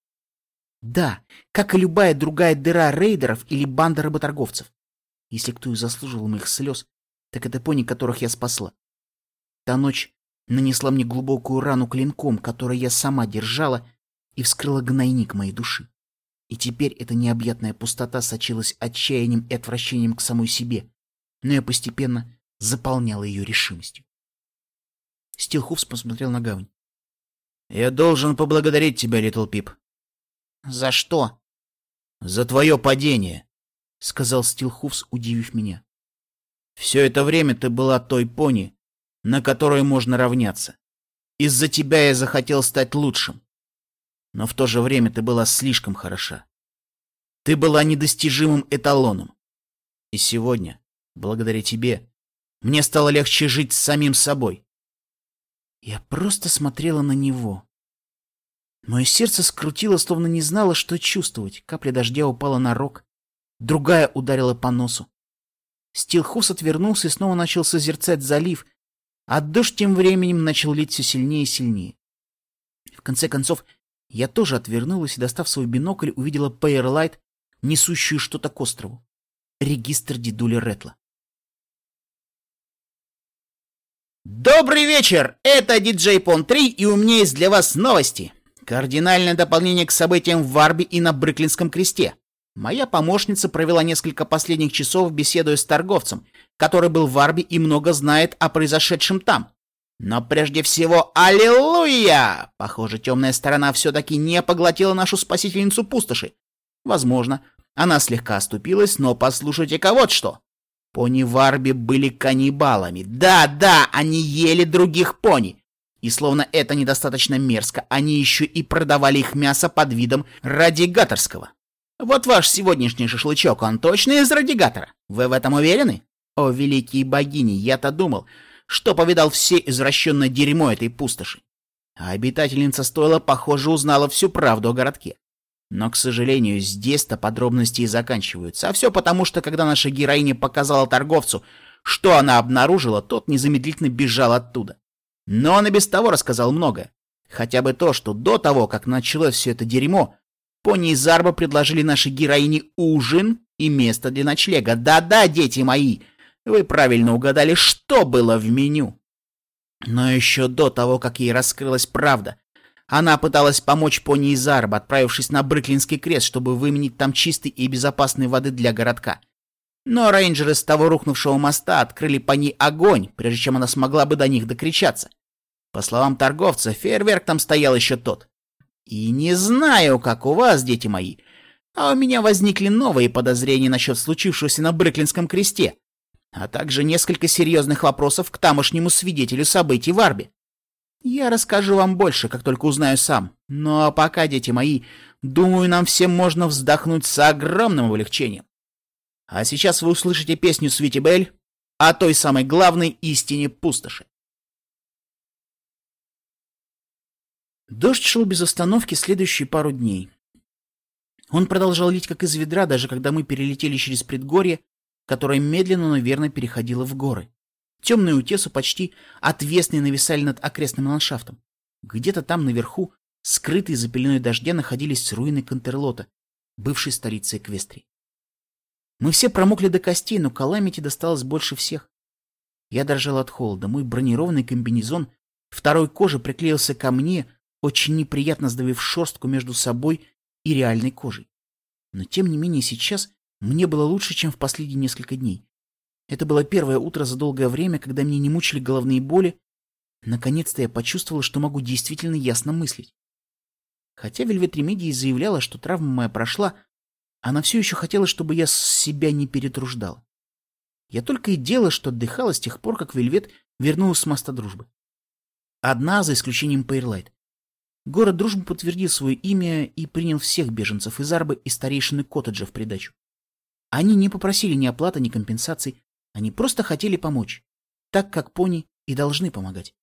Да, как и любая другая дыра рейдеров или банда работорговцев. Если кто и заслуживал моих слез, так это пони, которых я спасла. Та ночь нанесла мне глубокую рану клинком, который я сама держала, и вскрыла гнойник моей души. И теперь эта необъятная пустота сочилась отчаянием и отвращением к самой себе, но я постепенно заполняла ее решимостью. Стилхуфс посмотрел на гавань. «Я должен поблагодарить тебя, Литл Пип». «За что?» «За твое падение», — сказал Стилхуфс, удивив меня. Все это время ты была той пони, на которой можно равняться. Из-за тебя я захотел стать лучшим. Но в то же время ты была слишком хороша. Ты была недостижимым эталоном. И сегодня, благодаря тебе, мне стало легче жить с самим собой. Я просто смотрела на него. Мое сердце скрутило, словно не знало, что чувствовать. Капля дождя упала на рог, другая ударила по носу. Стилхус отвернулся и снова начал созерцать залив, а дождь тем временем начал лить все сильнее и сильнее. В конце концов, я тоже отвернулась и, достав свой бинокль, увидела Пейерлайт, несущую что-то к острову. Регистр дедули Ретла. Добрый вечер! Это диджей Пон 3, и у меня есть для вас новости. Кардинальное дополнение к событиям в Варбе и на Бриклинском кресте. Моя помощница провела несколько последних часов, беседуя с торговцем, который был в Арбе и много знает о произошедшем там. Но прежде всего, аллилуйя! Похоже, темная сторона все-таки не поглотила нашу спасительницу пустоши. Возможно, она слегка оступилась, но послушайте-ка вот что. Пони в Арбе были каннибалами. Да-да, они ели других пони. И словно это недостаточно мерзко, они еще и продавали их мясо под видом радигаторского. Вот ваш сегодняшний шашлычок, он точно из радигатора. Вы в этом уверены? О, великие богини, я-то думал, что повидал все извращенное дерьмо этой пустоши. А обитательница стойла, похоже, узнала всю правду о городке. Но, к сожалению, здесь-то подробности и заканчиваются. А все потому, что когда наша героиня показала торговцу, что она обнаружила, тот незамедлительно бежал оттуда. Но он и без того рассказал много. Хотя бы то, что до того, как началось все это дерьмо, Пони и Зарба предложили нашей героине ужин и место для ночлега. Да-да, дети мои, вы правильно угадали, что было в меню. Но еще до того, как ей раскрылась правда, она пыталась помочь Пони и Зарба, отправившись на Брыклинский крест, чтобы выменить там чистой и безопасной воды для городка. Но рейнджеры с того рухнувшего моста открыли по ней огонь, прежде чем она смогла бы до них докричаться. По словам торговца, фейерверк там стоял еще тот. И не знаю, как у вас, дети мои, а у меня возникли новые подозрения насчет случившегося на Бреклинском кресте, а также несколько серьезных вопросов к тамошнему свидетелю событий в Арбе. Я расскажу вам больше, как только узнаю сам. Ну а пока, дети мои, думаю, нам всем можно вздохнуть с огромным облегчением. А сейчас вы услышите песню Свити Белль о той самой главной истине пустоши. Дождь шел без остановки следующие пару дней. Он продолжал лить как из ведра, даже когда мы перелетели через предгорье, которое медленно, но верно переходило в горы. Темные утесы почти отвесные нависали над окрестным ландшафтом. Где-то там наверху, скрытые за пеленой дождя, находились руины Кантерлота, бывшей столицы Эквестрии. Мы все промокли до костей, но Каламити досталось больше всех. Я дрожал от холода. Мой бронированный комбинезон второй кожи приклеился ко мне, очень неприятно сдавив шерстку между собой и реальной кожей. Но тем не менее сейчас мне было лучше, чем в последние несколько дней. Это было первое утро за долгое время, когда меня не мучили головные боли. Наконец-то я почувствовал, что могу действительно ясно мыслить. Хотя Вельвет Ремедии заявляла, что травма моя прошла, она все еще хотела, чтобы я себя не перетруждал. Я только и делал, что отдыхала с тех пор, как Вельвет вернулась с моста дружбы. Одна, за исключением Пейрлайт. Город Дружбы подтвердил свое имя и принял всех беженцев из Арбы и старейшины коттеджа в придачу. Они не попросили ни оплаты, ни компенсаций, они просто хотели помочь, так как пони и должны помогать.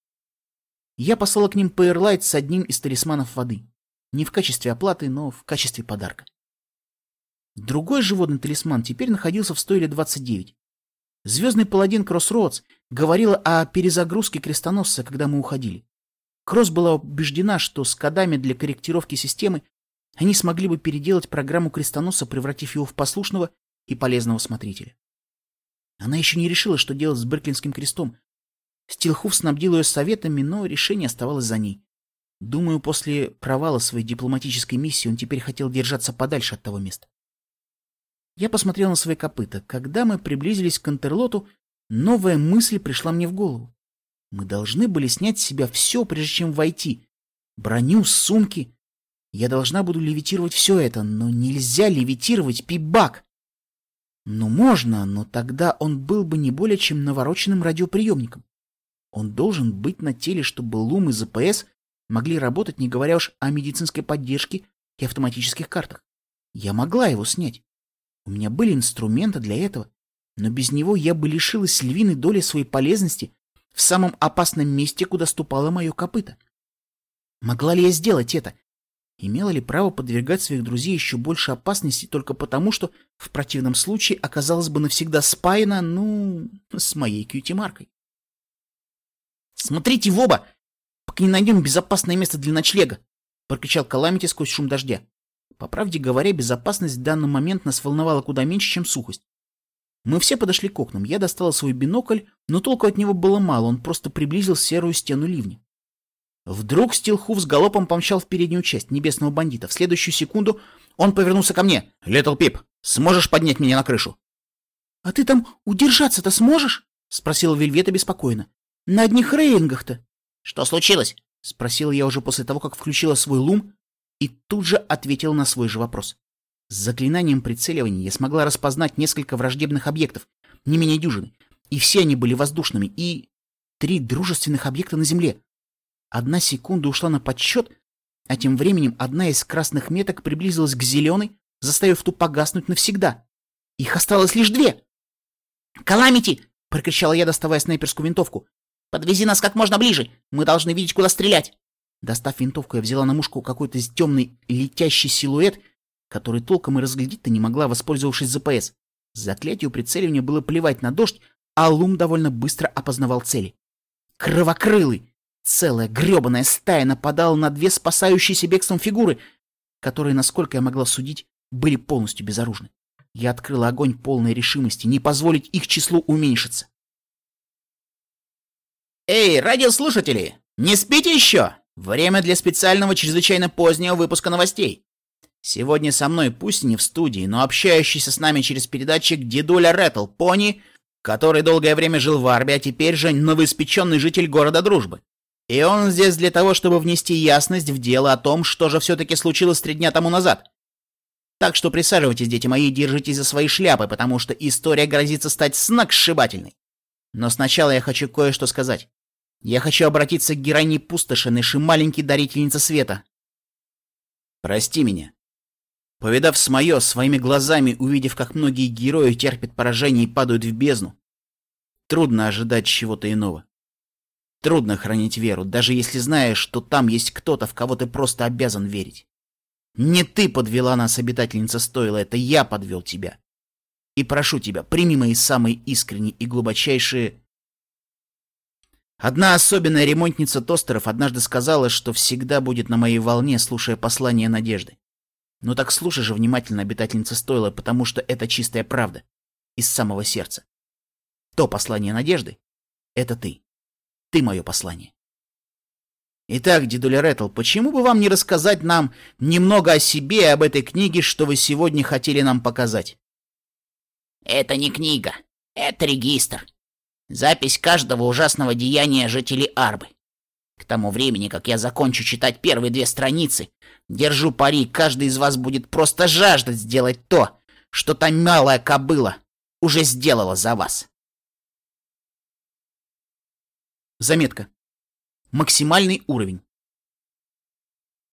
Я послала к ним Пейрлайт с одним из талисманов воды. Не в качестве оплаты, но в качестве подарка. Другой животный талисман теперь находился в стойле 29. Звездный паладин Кроссроудс говорила о перезагрузке крестоносца, когда мы уходили. Кросс была убеждена, что с кодами для корректировки системы они смогли бы переделать программу Крестоноса, превратив его в послушного и полезного смотрителя. Она еще не решила, что делать с Берклинским крестом. Стилхуф снабдил ее советами, но решение оставалось за ней. Думаю, после провала своей дипломатической миссии он теперь хотел держаться подальше от того места. Я посмотрел на свои копыта. Когда мы приблизились к Антерлоту, новая мысль пришла мне в голову. Мы должны были снять с себя все, прежде чем войти. Броню, сумки. Я должна буду левитировать все это, но нельзя левитировать пибак. Ну, можно, но тогда он был бы не более чем навороченным радиоприемником. Он должен быть на теле, чтобы Лум и ЗПС могли работать, не говоря уж о медицинской поддержке и автоматических картах. Я могла его снять. У меня были инструменты для этого, но без него я бы лишилась львиной доли своей полезности в самом опасном месте, куда ступало мое копыто. Могла ли я сделать это? Имела ли право подвергать своих друзей еще больше опасности только потому, что в противном случае оказалась бы навсегда спаяна, ну, с моей кьюти-маркой? «Смотрите в оба, пока не найдем безопасное место для ночлега!» — прокричал Каламити сквозь шум дождя. По правде говоря, безопасность в данный момент нас волновала куда меньше, чем сухость. Мы все подошли к окнам. Я достала свой бинокль, но толку от него было мало, он просто приблизил серую стену ливня. Вдруг Стилхуф с галопом помчал в переднюю часть небесного бандита. В следующую секунду Он повернулся ко мне. «Литл Пип, сможешь поднять меня на крышу?» «А ты там удержаться-то сможешь?» — спросила Вельвета беспокойно. «На одних рейлингах-то». «Что случилось?» — спросила я уже после того, как включила свой лум, и тут же ответила на свой же вопрос. С заклинанием прицеливания я смогла распознать несколько враждебных объектов, не менее дюжины, и все они были воздушными, и три дружественных объекта на Земле. Одна секунда ушла на подсчет, а тем временем одна из красных меток приблизилась к зеленой, заставив ту погаснуть навсегда. Их осталось лишь две. «Каламити!» — прокричала я, доставая снайперскую винтовку. «Подвези нас как можно ближе! Мы должны видеть, куда стрелять!» Достав винтовку, я взяла на мушку какой-то темный летящий силуэт, который толком и разглядеть-то не могла, воспользовавшись ЗПС. Заклятию прицеливания было плевать на дождь, а Лум довольно быстро опознавал цели. Кровокрылый! Целая гребаная стая нападала на две спасающиеся бегством фигуры, которые, насколько я могла судить, были полностью безоружны. Я открыла огонь полной решимости не позволить их числу уменьшиться. «Эй, радиослушатели, не спите еще? Время для специального чрезвычайно позднего выпуска новостей. Сегодня со мной, пусть не в студии, но общающийся с нами через передатчик дедуля Рэттл, пони, который долгое время жил в Арбе, а теперь же новоиспеченный житель города Дружбы. И он здесь для того, чтобы внести ясность в дело о том, что же все-таки случилось три дня тому назад. Так что присаживайтесь, дети мои, держитесь за свои шляпы, потому что история грозится стать сногсшибательной. Но сначала я хочу кое-что сказать. Я хочу обратиться к героине пустоши, нашей маленькой дарительнице света. Прости меня. Повидав с мое, своими глазами, увидев, как многие герои терпят поражение и падают в бездну, трудно ожидать чего-то иного. Трудно хранить веру, даже если знаешь, что там есть кто-то, в кого ты просто обязан верить. Не ты подвела нас, обитательница Стойла, это я подвел тебя. И прошу тебя, прими мои самые искренние и глубочайшие... Одна особенная ремонтница тостеров однажды сказала, что всегда будет на моей волне, слушая послание надежды. Ну так слушай же внимательно, обитательница Стойла, потому что это чистая правда. Из самого сердца. То послание надежды — это ты. Ты мое послание. Итак, дедуля Рэттл, почему бы вам не рассказать нам немного о себе и об этой книге, что вы сегодня хотели нам показать? Это не книга, это регистр. Запись каждого ужасного деяния жителей Арбы. К тому времени, как я закончу читать первые две страницы, держу пари, каждый из вас будет просто жаждать сделать то, что та малая кобыла уже сделала за вас. Заметка. Максимальный уровень.